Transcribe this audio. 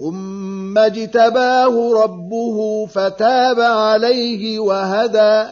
ثم اجتباه ربه فتاب عليه وهدى